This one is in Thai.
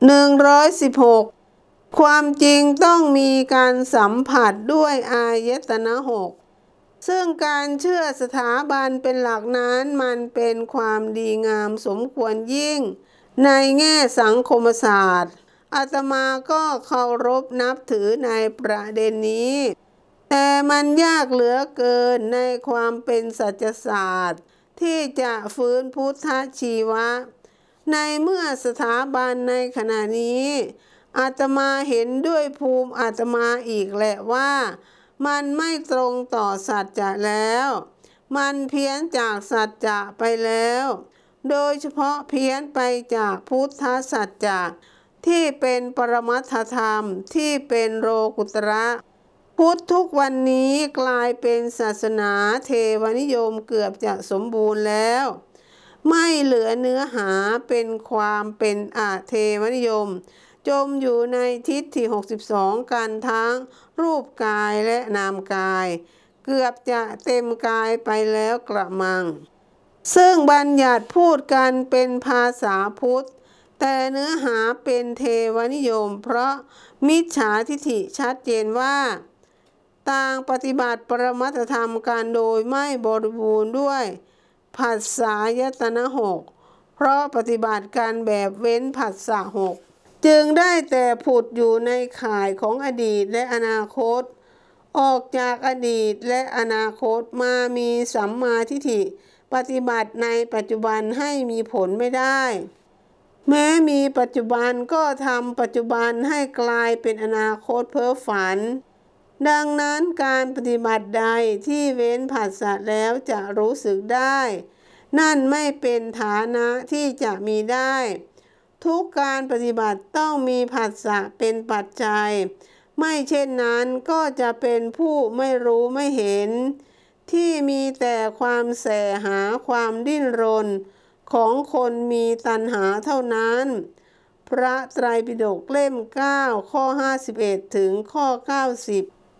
116 ความจริงต้องมีการสัมผัสด้วยอายตนะหกซึ่งการเชื่อสถาบันเป็นหลักนั้นมันเป็นความดีงามสมควรยิ่ง ในแง่สังคมศาสตร์อาตมาก็เคารพนับถือในประเด็นนี้ แต่มันยากเหลือเกินในความเป็นสัจศาสตร์ ที่จะฟื้นพุทธชีวะ ในเมื่อสถาบันในขณะนี้ อาตมาเห็นด้วยภูมิอาตมาอีกแหละว่า มันไม่ตรงต่อสัจจะแล้ว มันเพี้ยนจากสัจจะไปแล้ว โดยเฉพาะเพี้ยนไปจากพุทธสัจจะที่เป็นปรมัตธรรมที่เป็นโลกุตระ พุทธทุกวันนี้กลายเป็นศาสนาเทวนิยมเกือบจะสมบูรณ์แล้ว ไม่เหลือเนื้อหาเป็นความเป็นอาเทวนิยม จมอยู่ในทิศที่ 62 กันทั้งรูปกายและนามกาย เกือบจะเต็มกายไปแล้วกระมัง ซึ่งบัญญัติพูดกันเป็นภาษาพุทธ แต่เนื้อหาเป็นเทวนิยม เพราะมิจฉาทิฐิชัดเจนว่า ต่างปฏิบัติปรมัตธรรมกันโดยไม่บริบูรณ์ด้วย ผัสสายตนะหกเพราะปฏิบัติการแบบเว้นผัสสะหกจึงได้แต่ผุดอยู่ในข่ายของอดีตและอนาคต ออกจากอดีตและอนาคตมามีสัมมาทิฏฐิ ปฏิบัติในปัจจุบันให้มีผลไม่ได้ แม้มีปัจจุบันก็ทำปัจจุบันให้กลายเป็นอนาคตเพ้อฝัน ดังนั้นการปฏิบัติใดที่เว้นผัสสะแล้วจะรู้สึกได้ นั่นไม่เป็นฐานะที่จะมีได้ ทุกการปฏิบัติต้องมีผัสสะเป็นปัจจัย ไม่เช่นนั้นก็จะเป็นผู้ไม่รู้ไม่เห็น ที่มีแต่ความแสหาความดิ้นรน ของคนมีตัณหาเท่านั้นพระไตรปิฎกเล่ม 9 ข้อ 51 ถึงข้อ 90